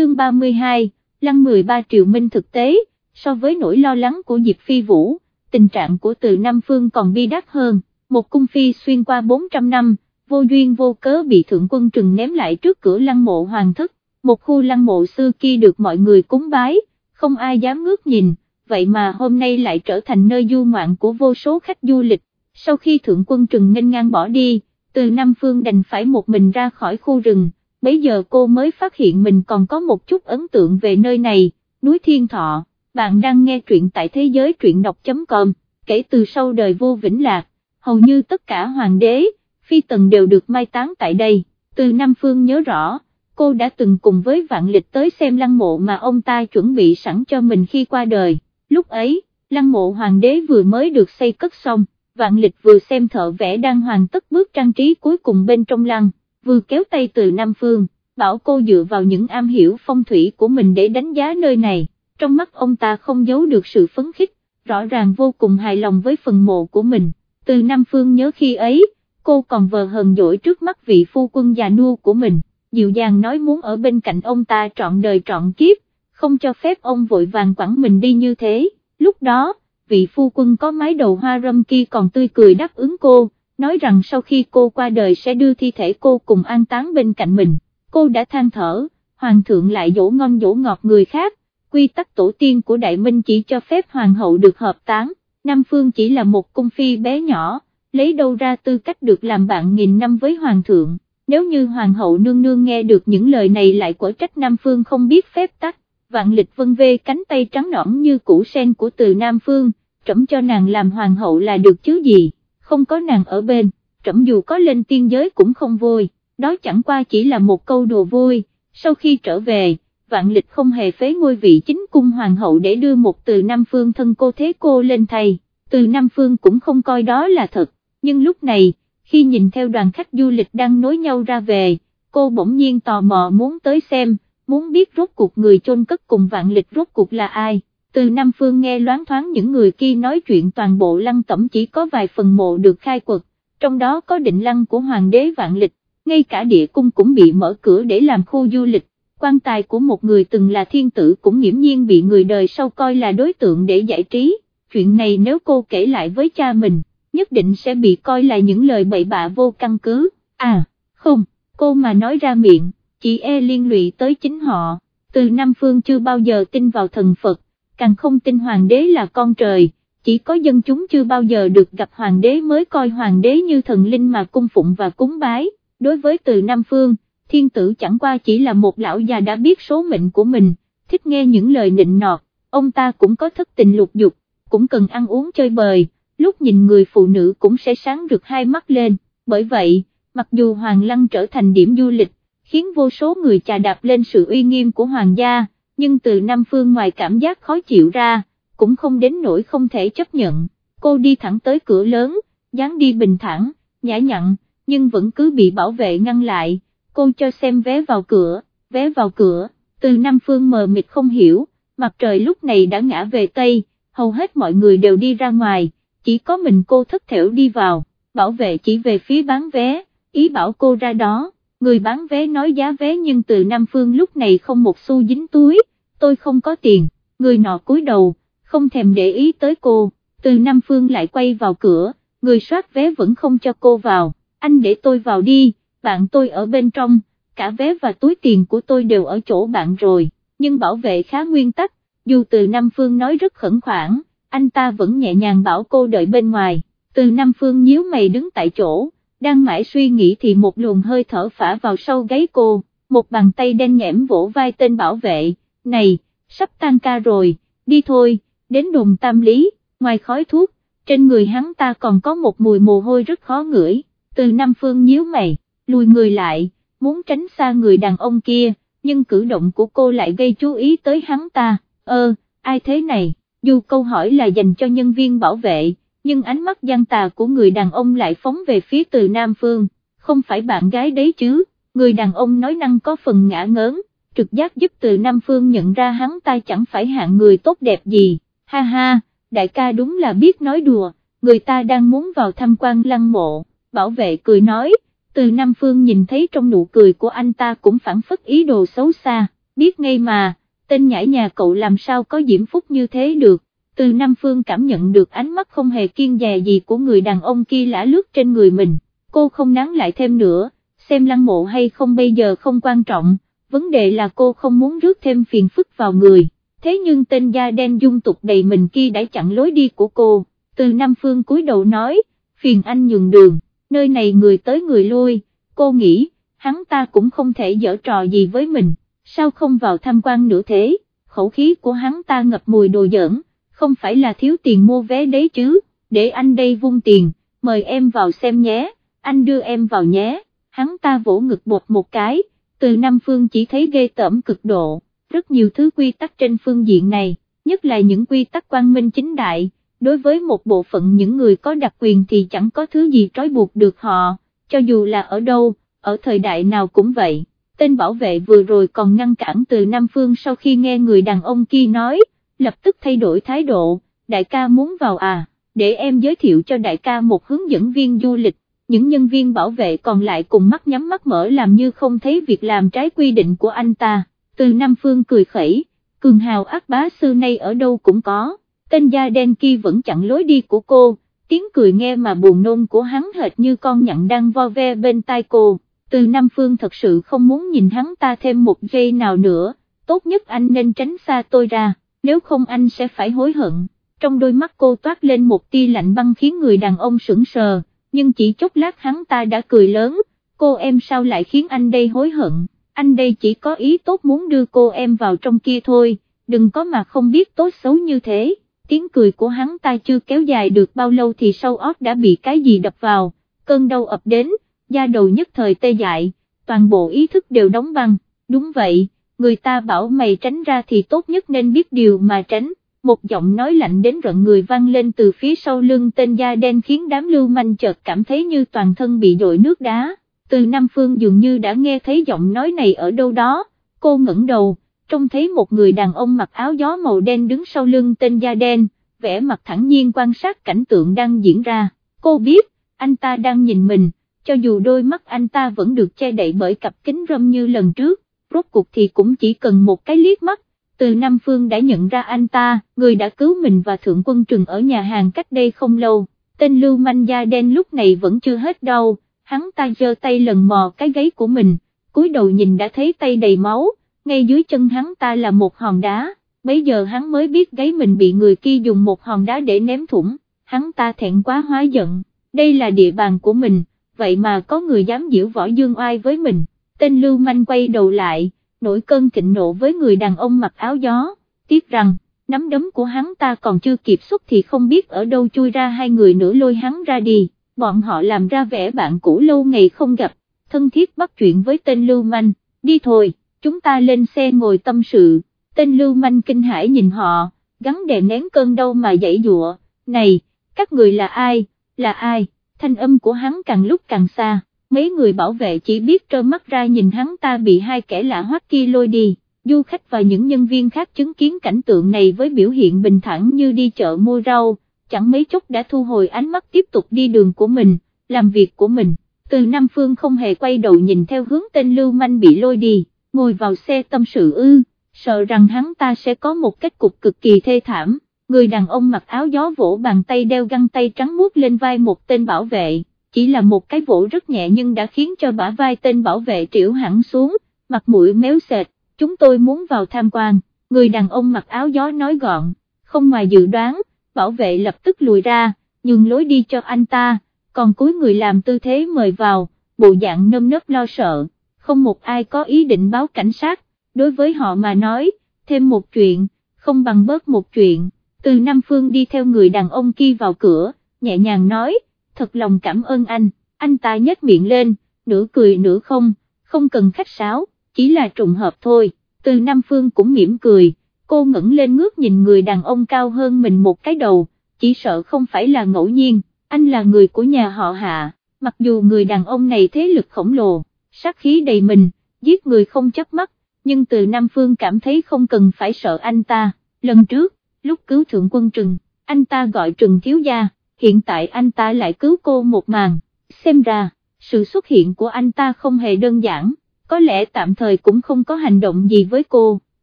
chương 32, lăng 13 triệu minh thực tế, so với nỗi lo lắng của Diệp Phi Vũ, tình trạng của từ Nam Phương còn bi đát hơn, một cung phi xuyên qua 400 năm, vô duyên vô cớ bị thượng quân trừng ném lại trước cửa lăng mộ hoàng thất, một khu lăng mộ xưa kia được mọi người cúng bái, không ai dám ngước nhìn, vậy mà hôm nay lại trở thành nơi du ngoạn của vô số khách du lịch, sau khi thượng quân trừng nghênh ngang bỏ đi, từ Nam Phương đành phải một mình ra khỏi khu rừng, bấy giờ cô mới phát hiện mình còn có một chút ấn tượng về nơi này, núi Thiên Thọ, bạn đang nghe truyện tại thế giới truyện đọc.com, kể từ sau đời vô vĩnh lạc, hầu như tất cả hoàng đế, phi tần đều được mai táng tại đây, từ Nam Phương nhớ rõ, cô đã từng cùng với vạn lịch tới xem lăng mộ mà ông ta chuẩn bị sẵn cho mình khi qua đời, lúc ấy, lăng mộ hoàng đế vừa mới được xây cất xong, vạn lịch vừa xem thợ vẽ đang hoàn tất bước trang trí cuối cùng bên trong lăng, vừa kéo tay từ Nam Phương, bảo cô dựa vào những am hiểu phong thủy của mình để đánh giá nơi này, trong mắt ông ta không giấu được sự phấn khích, rõ ràng vô cùng hài lòng với phần mộ của mình, từ Nam Phương nhớ khi ấy, cô còn vờ hờn dỗi trước mắt vị phu quân già nua của mình, dịu dàng nói muốn ở bên cạnh ông ta trọn đời trọn kiếp, không cho phép ông vội vàng quẳng mình đi như thế, lúc đó, vị phu quân có mái đầu hoa râm kia còn tươi cười đáp ứng cô, nói rằng sau khi cô qua đời sẽ đưa thi thể cô cùng an táng bên cạnh mình, cô đã than thở, hoàng thượng lại dỗ ngon dỗ ngọt người khác, quy tắc tổ tiên của Đại Minh chỉ cho phép hoàng hậu được hợp táng, Nam Phương chỉ là một cung phi bé nhỏ, lấy đâu ra tư cách được làm bạn nghìn năm với hoàng thượng, nếu như hoàng hậu nương nương nghe được những lời này lại quở trách Nam Phương không biết phép tắc, vạn lịch vân vê cánh tay trắng nõn như củ sen của từ Nam Phương, trẫm cho nàng làm hoàng hậu là được chứ gì, không có nàng ở bên, trẫm dù có lên tiên giới cũng không vui, đó chẳng qua chỉ là một câu đùa vui, sau khi trở về, vạn lịch không hề phế ngôi vị chính cung hoàng hậu để đưa một từ Nam Phương thân cô thế cô lên thầy, từ Nam Phương cũng không coi đó là thật, nhưng lúc này, khi nhìn theo đoàn khách du lịch đang nối nhau ra về, cô bỗng nhiên tò mò muốn tới xem, muốn biết rốt cuộc người chôn cất cùng vạn lịch rốt cuộc là ai từ Nam Phương nghe loáng thoáng những người kia nói chuyện toàn bộ lăng tẩm chỉ có vài phần mộ được khai quật, trong đó có định lăng của hoàng đế vạn lịch, ngay cả địa cung cũng bị mở cửa để làm khu du lịch, quan tài của một người từng là thiên tử cũng nghiễm nhiên bị người đời sau coi là đối tượng để giải trí, chuyện này nếu cô kể lại với cha mình, nhất định sẽ bị coi là những lời bậy bạ vô căn cứ, à, không, cô mà nói ra miệng, chỉ e liên lụy tới chính họ, từ Nam Phương chưa bao giờ tin vào thần Phật càng không tin hoàng đế là con trời, chỉ có dân chúng chưa bao giờ được gặp hoàng đế mới coi hoàng đế như thần linh mà cung phụng và cúng bái, đối với từ Nam Phương, thiên tử chẳng qua chỉ là một lão già đã biết số mệnh của mình, thích nghe những lời nịnh nọt, ông ta cũng có thất tình lục dục, cũng cần ăn uống chơi bời, lúc nhìn người phụ nữ cũng sẽ sáng rực hai mắt lên, bởi vậy, mặc dù Hoàng Lăng trở thành điểm du lịch, khiến vô số người chà đạp lên sự uy nghiêm của Hoàng gia, nhưng từ Nam Phương ngoài cảm giác khó chịu ra, cũng không đến nỗi không thể chấp nhận, cô đi thẳng tới cửa lớn, dáng đi bình thản, nhã nhặn, nhưng vẫn cứ bị bảo vệ ngăn lại, cô cho xem vé vào cửa, vé vào cửa, từ Nam Phương mờ mịt không hiểu, mặt trời lúc này đã ngã về Tây, hầu hết mọi người đều đi ra ngoài, chỉ có mình cô thất thểu đi vào, bảo vệ chỉ về phía bán vé, ý bảo cô ra đó, người bán vé nói giá vé nhưng từ Nam Phương lúc này không một xu dính túi, tôi không có tiền, người nọ cúi đầu, không thèm để ý tới cô, từ Nam Phương lại quay vào cửa, người soát vé vẫn không cho cô vào, anh để tôi vào đi, bạn tôi ở bên trong, cả vé và túi tiền của tôi đều ở chỗ bạn rồi, nhưng bảo vệ khá nguyên tắc, dù từ Nam Phương nói rất khẩn khoản, anh ta vẫn nhẹ nhàng bảo cô đợi bên ngoài, từ Nam Phương nhíu mày đứng tại chỗ, đang mãi suy nghĩ thì một luồng hơi thở phả vào sau gáy cô, một bàn tay đen nhẽm vỗ vai tên bảo vệ, này, sắp tan ca rồi, đi thôi, đến đồn tam lý, ngoài khói thuốc, trên người hắn ta còn có một mùi mồ hôi rất khó ngửi, từ Nam Phương nhíu mày, lùi người lại, muốn tránh xa người đàn ông kia, nhưng cử động của cô lại gây chú ý tới hắn ta, ơ, ai thế này, dù câu hỏi là dành cho nhân viên bảo vệ, nhưng ánh mắt gian tà của người đàn ông lại phóng về phía từ Nam Phương, không phải bạn gái đấy chứ, người đàn ông nói năng có phần ngã ngớn, trực giác giúp từ Nam Phương nhận ra hắn ta chẳng phải hạng người tốt đẹp gì, ha ha, đại ca đúng là biết nói đùa, người ta đang muốn vào tham quan lăng mộ, bảo vệ cười nói, từ Nam Phương nhìn thấy trong nụ cười của anh ta cũng phản phất ý đồ xấu xa, biết ngay mà, tên nhãi nhà cậu làm sao có diễm phúc như thế được, từ Nam Phương cảm nhận được ánh mắt không hề kiên dè gì của người đàn ông kia lã lướt trên người mình, cô không nắng lại thêm nữa, xem lăng mộ hay không bây giờ không quan trọng, vấn đề là cô không muốn rước thêm phiền phức vào người, thế nhưng tên da đen dung tục đầy mình kia đã chặn lối đi của cô, từ Nam Phương cúi đầu nói, phiền anh nhường đường, nơi này người tới người lui, cô nghĩ, hắn ta cũng không thể dở trò gì với mình, sao không vào tham quan nữa thế, khẩu khí của hắn ta ngập mùi đồ giỡn, không phải là thiếu tiền mua vé đấy chứ, để anh đây vung tiền, mời em vào xem nhé, anh đưa em vào nhé, hắn ta vỗ ngực bột một cái, từ Nam Phương chỉ thấy ghê tởm cực độ, rất nhiều thứ quy tắc trên phương diện này, nhất là những quy tắc quan minh chính đại, đối với một bộ phận những người có đặc quyền thì chẳng có thứ gì trói buộc được họ, cho dù là ở đâu, ở thời đại nào cũng vậy. Tên bảo vệ vừa rồi còn ngăn cản từ Nam Phương sau khi nghe người đàn ông kia nói, lập tức thay đổi thái độ, đại ca muốn vào à, để em giới thiệu cho đại ca một hướng dẫn viên du lịch, những nhân viên bảo vệ còn lại cùng mắt nhắm mắt mở làm như không thấy việc làm trái quy định của anh ta, từ Nam Phương cười khẩy, cường hào ác bá xưa nay ở đâu cũng có, tên da đen kia vẫn chặn lối đi của cô, tiếng cười nghe mà buồn nôn của hắn hệt như con nhặn đang vo ve bên tai cô, từ Nam Phương thật sự không muốn nhìn hắn ta thêm một giây nào nữa, tốt nhất anh nên tránh xa tôi ra nếu không anh sẽ phải hối hận, trong đôi mắt cô toát lên một tia lạnh băng khiến người đàn ông sững sờ, nhưng chỉ chốc lát hắn ta đã cười lớn, cô em sao lại khiến anh đây hối hận, anh đây chỉ có ý tốt muốn đưa cô em vào trong kia thôi, đừng có mà không biết tốt xấu như thế, tiếng cười của hắn ta chưa kéo dài được bao lâu thì sau óc đã bị cái gì đập vào, cơn đau ập đến, da đầu nhất thời tê dại, toàn bộ ý thức đều đóng băng, đúng vậy người ta bảo mày tránh ra thì tốt nhất nên biết điều mà tránh, một giọng nói lạnh đến rợn người vang lên từ phía sau lưng tên da đen khiến đám lưu manh chợt cảm thấy như toàn thân bị dội nước đá, từ Nam Phương dường như đã nghe thấy giọng nói này ở đâu đó, cô ngẩng đầu, trông thấy một người đàn ông mặc áo gió màu đen đứng sau lưng tên da đen, vẻ mặt thẳng nhiên quan sát cảnh tượng đang diễn ra, cô biết, anh ta đang nhìn mình, cho dù đôi mắt anh ta vẫn được che đậy bởi cặp kính râm như lần trước. Rốt cuộc thì cũng chỉ cần một cái liếc mắt, từ Nam Phương đã nhận ra anh ta, người đã cứu mình và Thượng Quân Trừng ở nhà hàng cách đây không lâu, tên Lưu Manh da đen lúc này vẫn chưa hết đau, hắn ta giơ tay lần mò cái gáy của mình, cúi đầu nhìn đã thấy tay đầy máu, ngay dưới chân hắn ta là một hòn đá, bấy giờ hắn mới biết gáy mình bị người kia dùng một hòn đá để ném thủng, hắn ta thẹn quá hóa giận, đây là địa bàn của mình, vậy mà có người dám giễu võ dương oai với mình. Tên lưu manh quay đầu lại, nổi cơn thịnh nộ với người đàn ông mặc áo gió, tiếc rằng, nắm đấm của hắn ta còn chưa kịp xuất thì không biết ở đâu chui ra hai người nữa lôi hắn ra đi, bọn họ làm ra vẻ bạn cũ lâu ngày không gặp, thân thiết bắt chuyện với tên lưu manh, đi thôi, chúng ta lên xe ngồi tâm sự, tên lưu manh kinh hãi nhìn họ, gắn đè nén cơn đau mà dãy dụa, này, các người là ai, là ai, thanh âm của hắn càng lúc càng xa mấy người bảo vệ chỉ biết trơ mắt ra nhìn hắn ta bị hai kẻ lạ hoắc kia lôi đi, du khách và những nhân viên khác chứng kiến cảnh tượng này với biểu hiện bình thản như đi chợ mua rau, chẳng mấy chốc đã thu hồi ánh mắt tiếp tục đi đường của mình, làm việc của mình, từ Nam Phương không hề quay đầu nhìn theo hướng tên Lưu Manh bị lôi đi, ngồi vào xe tâm sự ư, sợ rằng hắn ta sẽ có một kết cục cực kỳ thê thảm, người đàn ông mặc áo gió vỗ bàn tay đeo găng tay trắng muốt lên vai một tên bảo vệ chỉ là một cái vỗ rất nhẹ nhưng đã khiến cho bả vai tên bảo vệ triểu hẳn xuống, mặt mũi méo sệt, chúng tôi muốn vào tham quan, người đàn ông mặc áo gió nói gọn, không ngoài dự đoán, bảo vệ lập tức lùi ra, nhường lối đi cho anh ta, còn cuối người làm tư thế mời vào, bộ dạng nâm nớp lo sợ, không một ai có ý định báo cảnh sát, đối với họ mà nói, thêm một chuyện, không bằng bớt một chuyện, từ Nam Phương đi theo người đàn ông kia vào cửa, nhẹ nhàng nói, thật lòng cảm ơn anh, anh ta nhếch miệng lên, nửa cười nửa không, không cần khách sáo, chỉ là trùng hợp thôi, từ Nam Phương cũng mỉm cười, cô ngẩng lên ngước nhìn người đàn ông cao hơn mình một cái đầu, chỉ sợ không phải là ngẫu nhiên, anh là người của nhà họ hạ, mặc dù người đàn ông này thế lực khổng lồ, sát khí đầy mình, giết người không chấp mắt, nhưng từ Nam Phương cảm thấy không cần phải sợ anh ta, lần trước, lúc cứu thượng quân trừng, anh ta gọi trừng thiếu gia hiện tại anh ta lại cứu cô một màn, xem ra, sự xuất hiện của anh ta không hề đơn giản, có lẽ tạm thời cũng không có hành động gì với cô,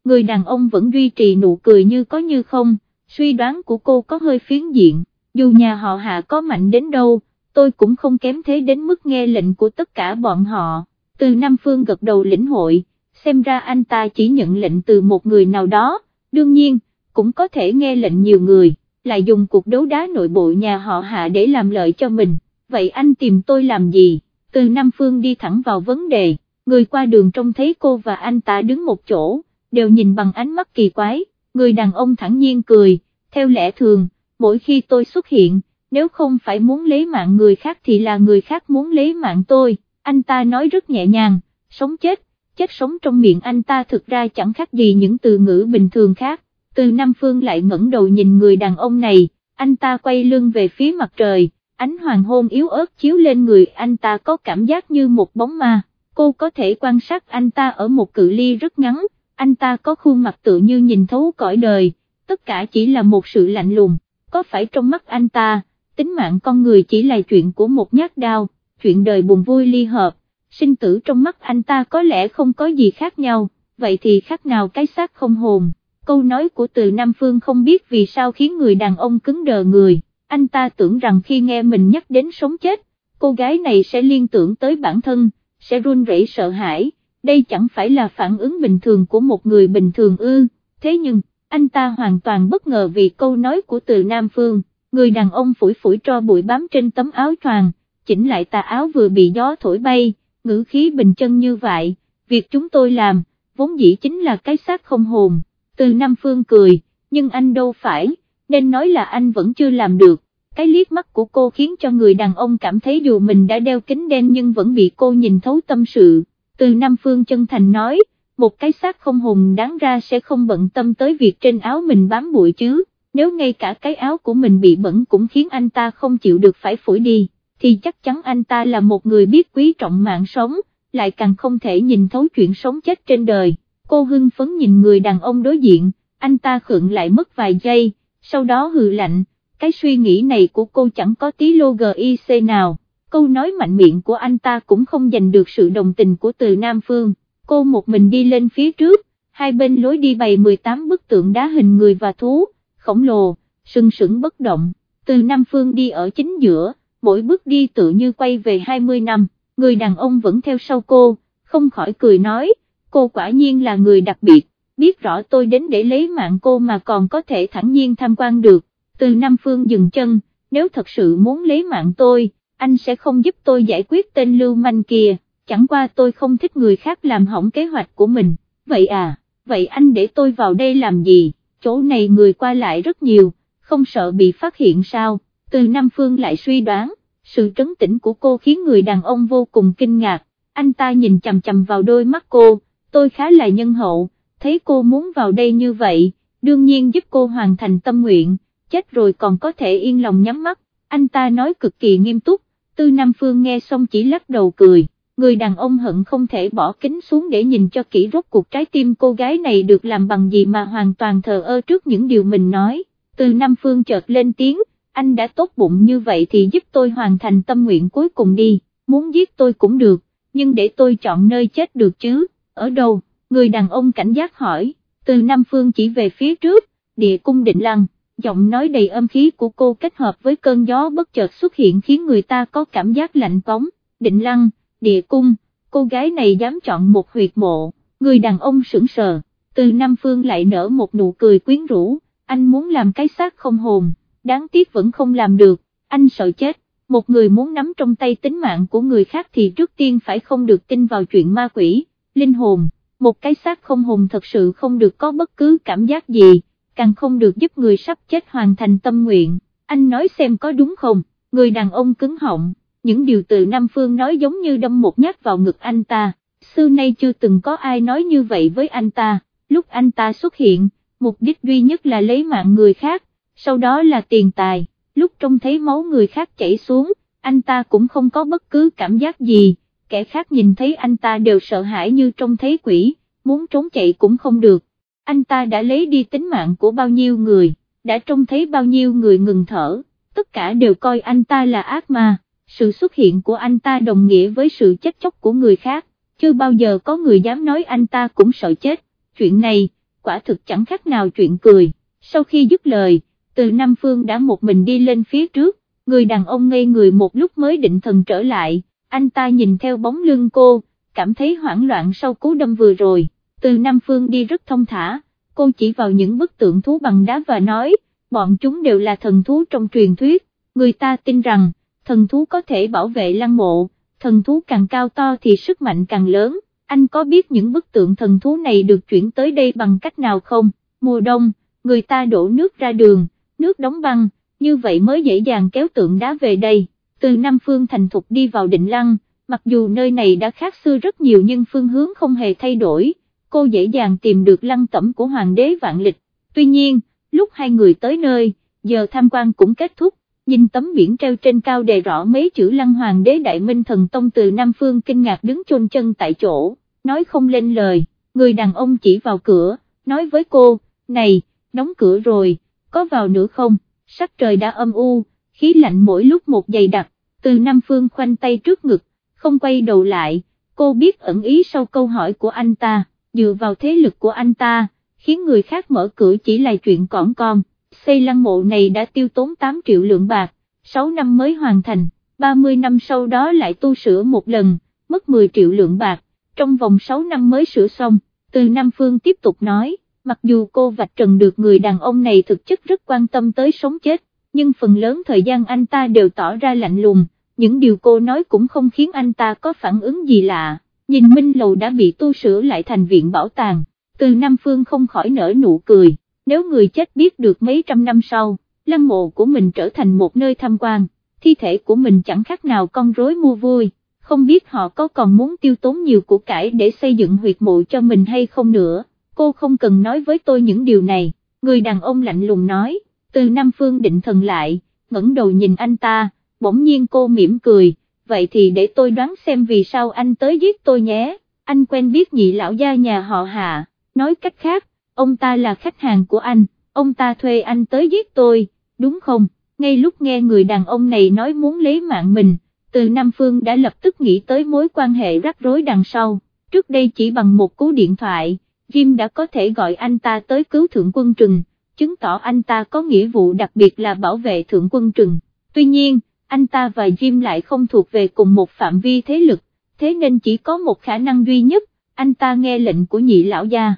người đàn ông vẫn duy trì nụ cười như có như không, suy đoán của cô có hơi phiến diện, dù nhà họ hạ có mạnh đến đâu, tôi cũng không kém thế đến mức nghe lệnh của tất cả bọn họ, từ Nam Phương gật đầu lĩnh hội, xem ra anh ta chỉ nhận lệnh từ một người nào đó, đương nhiên, cũng có thể nghe lệnh nhiều người, lại dùng cuộc đấu đá nội bộ nhà họ hạ để làm lợi cho mình, vậy anh tìm tôi làm gì, từ Nam Phương đi thẳng vào vấn đề, người qua đường trông thấy cô và anh ta đứng một chỗ, đều nhìn bằng ánh mắt kỳ quái, người đàn ông thẳng nhiên cười, theo lẽ thường, mỗi khi tôi xuất hiện, nếu không phải muốn lấy mạng người khác thì là người khác muốn lấy mạng tôi, anh ta nói rất nhẹ nhàng, sống chết, chết sống trong miệng anh ta thực ra chẳng khác gì những từ ngữ bình thường khác, từ Nam Phương lại ngẩng đầu nhìn người đàn ông này, anh ta quay lưng về phía mặt trời, ánh hoàng hôn yếu ớt chiếu lên người anh ta có cảm giác như một bóng ma, cô có thể quan sát anh ta ở một cự ly rất ngắn, anh ta có khuôn mặt tự như nhìn thấu cõi đời, tất cả chỉ là một sự lạnh lùng, có phải trong mắt anh ta, tính mạng con người chỉ là chuyện của một nhát đao, chuyện đời buồn vui ly hợp, sinh tử trong mắt anh ta có lẽ không có gì khác nhau, vậy thì khác nào cái xác không hồn, câu nói của từ Nam Phương không biết vì sao khiến người đàn ông cứng đờ người, anh ta tưởng rằng khi nghe mình nhắc đến sống chết, cô gái này sẽ liên tưởng tới bản thân, sẽ run rẩy sợ hãi, đây chẳng phải là phản ứng bình thường của một người bình thường ư, thế nhưng, anh ta hoàn toàn bất ngờ vì câu nói của từ Nam Phương, người đàn ông phủi phủi cho bụi bám trên tấm áo choàng, chỉnh lại tà áo vừa bị gió thổi bay, ngữ khí bình chân như vậy, việc chúng tôi làm, vốn dĩ chính là cái xác không hồn, từ Nam Phương cười, nhưng anh đâu phải, nên nói là anh vẫn chưa làm được, cái liếc mắt của cô khiến cho người đàn ông cảm thấy dù mình đã đeo kính đen nhưng vẫn bị cô nhìn thấu tâm sự, từ Nam Phương chân thành nói, một cái xác không hồn đáng ra sẽ không bận tâm tới việc trên áo mình bám bụi chứ, nếu ngay cả cái áo của mình bị bẩn cũng khiến anh ta không chịu được phải phổi đi, thì chắc chắn anh ta là một người biết quý trọng mạng sống, lại càng không thể nhìn thấu chuyện sống chết trên đời, cô hưng phấn nhìn người đàn ông đối diện, anh ta khựng lại mất vài giây, sau đó hừ lạnh, cái suy nghĩ này của cô chẳng có tí logic nào. Câu nói mạnh miệng của anh ta cũng không giành được sự đồng tình của từ Nam Phương, cô một mình đi lên phía trước, hai bên lối đi bày 18 bức tượng đá hình người và thú, khổng lồ, sừng sững bất động, từ Nam Phương đi ở chính giữa, mỗi bước đi tự như quay về 20 năm, người đàn ông vẫn theo sau cô, không khỏi cười nói, cô quả nhiên là người đặc biệt, biết rõ tôi đến để lấy mạng cô mà còn có thể thẳng nhiên tham quan được, từ Nam Phương dừng chân, nếu thật sự muốn lấy mạng tôi, anh sẽ không giúp tôi giải quyết tên lưu manh kia, chẳng qua tôi không thích người khác làm hỏng kế hoạch của mình, vậy à, vậy anh để tôi vào đây làm gì, chỗ này người qua lại rất nhiều, không sợ bị phát hiện sao, từ Nam Phương lại suy đoán, sự trấn tĩnh của cô khiến người đàn ông vô cùng kinh ngạc, anh ta nhìn chầm chầm vào đôi mắt cô, tôi khá là nhân hậu, thấy cô muốn vào đây như vậy, đương nhiên giúp cô hoàn thành tâm nguyện, chết rồi còn có thể yên lòng nhắm mắt, anh ta nói cực kỳ nghiêm túc, Tư Nam Phương nghe xong chỉ lắc đầu cười, người đàn ông hận không thể bỏ kính xuống để nhìn cho kỹ rốt cuộc trái tim cô gái này được làm bằng gì mà hoàn toàn thờ ơ trước những điều mình nói, Tư Nam Phương chợt lên tiếng, anh đã tốt bụng như vậy thì giúp tôi hoàn thành tâm nguyện cuối cùng đi, muốn giết tôi cũng được, nhưng để tôi chọn nơi chết được chứ, ở đâu, người đàn ông cảnh giác hỏi, từ Nam Phương chỉ về phía trước, địa cung định lăng giọng nói đầy âm khí của cô kết hợp với cơn gió bất chợt xuất hiện khiến người ta có cảm giác lạnh bóng, định lăng, địa cung, cô gái này dám chọn một huyệt mộ, người đàn ông sững sờ, từ Nam Phương lại nở một nụ cười quyến rũ, anh muốn làm cái xác không hồn, đáng tiếc vẫn không làm được, anh sợ chết, một người muốn nắm trong tay tính mạng của người khác thì trước tiên phải không được tin vào chuyện ma quỷ, linh hồn, một cái xác không hồn thật sự không được có bất cứ cảm giác gì càng không được giúp người sắp chết hoàn thành tâm nguyện, anh nói xem có đúng không, người đàn ông cứng họng, những điều từ Nam Phương nói giống như đâm một nhát vào ngực anh ta, xưa nay chưa từng có ai nói như vậy với anh ta, lúc anh ta xuất hiện, mục đích duy nhất là lấy mạng người khác, sau đó là tiền tài, lúc trông thấy máu người khác chảy xuống, anh ta cũng không có bất cứ cảm giác gì, kẻ khác nhìn thấy anh ta đều sợ hãi như trông thấy quỷ, muốn trốn chạy cũng không được, anh ta đã lấy đi tính mạng của bao nhiêu người, đã trông thấy bao nhiêu người ngừng thở, tất cả đều coi anh ta là ác ma, sự xuất hiện của anh ta đồng nghĩa với sự chết chóc của người khác, chưa bao giờ có người dám nói anh ta cũng sợ chết, chuyện này, quả thực chẳng khác nào chuyện cười, sau khi dứt lời, từ Nam Phương đã một mình đi lên phía trước, người đàn ông ngây người một lúc mới định thần trở lại, anh ta nhìn theo bóng lưng cô, cảm thấy hoảng loạn sau cú đâm vừa rồi, từ Nam Phương đi rất thông thả, cô chỉ vào những bức tượng thú bằng đá và nói, bọn chúng đều là thần thú trong truyền thuyết, người ta tin rằng, thần thú có thể bảo vệ lăng mộ, thần thú càng cao to thì sức mạnh càng lớn, anh có biết những bức tượng thần thú này được chuyển tới đây bằng cách nào không, mùa đông, người ta đổ nước ra đường, nước đóng băng, như vậy mới dễ dàng kéo tượng đá về đây, từ Nam Phương thành thục đi vào định lăng, mặc dù nơi này đã khác xưa rất nhiều nhưng phương hướng không hề thay đổi, cô dễ dàng tìm được lăng tẩm của Hoàng đế Vạn Lịch, tuy nhiên, lúc hai người tới nơi, giờ tham quan cũng kết thúc, nhìn tấm biển treo trên cao đề rõ mấy chữ lăng hoàng đế đại minh thần tông từ Nam Phương kinh ngạc đứng chôn chân tại chỗ, nói không lên lời, người đàn ông chỉ vào cửa, nói với cô, này, đóng cửa rồi, có vào nữa không, sắc trời đã âm u, khí lạnh mỗi lúc một dày đặc, từ Nam Phương khoanh tay trước ngực, không quay đầu lại, cô biết ẩn ý sau câu hỏi của anh ta, dựa vào thế lực của anh ta, khiến người khác mở cửa chỉ là chuyện cỏn con. Xây lăng mộ này đã tiêu tốn 8 triệu lượng bạc, 6 năm mới hoàn thành, 30 năm sau đó lại tu sửa một lần, mất 10 triệu lượng bạc, trong vòng 6 năm mới sửa xong, từ Nam Phương tiếp tục nói, mặc dù cô vạch trần được người đàn ông này thực chất rất quan tâm tới sống chết, nhưng phần lớn thời gian anh ta đều tỏ ra lạnh lùng, những điều cô nói cũng không khiến anh ta có phản ứng gì lạ, nhìn Minh Lầu đã bị tu sửa lại thành viện bảo tàng, từ Nam Phương không khỏi nở nụ cười nếu người chết biết được mấy trăm năm sau, lăng mộ của mình trở thành một nơi tham quan, thi thể của mình chẳng khác nào con rối mua vui, không biết họ có còn muốn tiêu tốn nhiều của cải để xây dựng huyệt mộ cho mình hay không nữa, cô không cần nói với tôi những điều này, người đàn ông lạnh lùng nói, từ Nam Phương định thần lại, ngẩng đầu nhìn anh ta, bỗng nhiên cô mỉm cười, vậy thì để tôi đoán xem vì sao anh tới giết tôi nhé, anh quen biết nhị lão gia nhà họ Hạ, nói cách khác, ông ta là khách hàng của anh, ông ta thuê anh tới giết tôi, đúng không? Ngay lúc nghe người đàn ông này nói muốn lấy mạng mình, từ Nam Phương đã lập tức nghĩ tới mối quan hệ rắc rối đằng sau, trước đây chỉ bằng một cú điện thoại, Jim đã có thể gọi anh ta tới cứu Thượng Quân Trừng, chứng tỏ anh ta có nghĩa vụ đặc biệt là bảo vệ Thượng Quân Trừng, tuy nhiên, anh ta và Jim lại không thuộc về cùng một phạm vi thế lực, thế nên chỉ có một khả năng duy nhất, anh ta nghe lệnh của nhị lão gia.